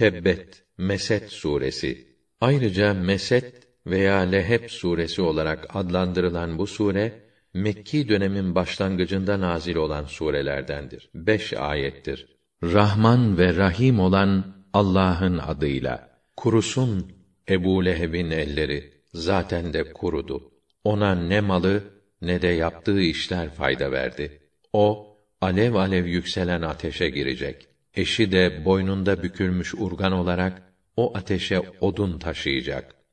Tebbet, Meset suresi. Ayrıca Meset veya Leheb suresi olarak adlandırılan bu sure Mekki dönemin başlangıcında nazil olan surelerdendir. Beş ayettir. Rahman ve Rahim olan Allah'ın adıyla. Kurusun Ebu Leheb'in elleri, zaten de kurudu. Ona ne malı ne de yaptığı işler fayda verdi. O, alev alev yükselen ateşe girecek. Eşi de boynunda bükülmüş urgan olarak o ateşe odun taşıyacak.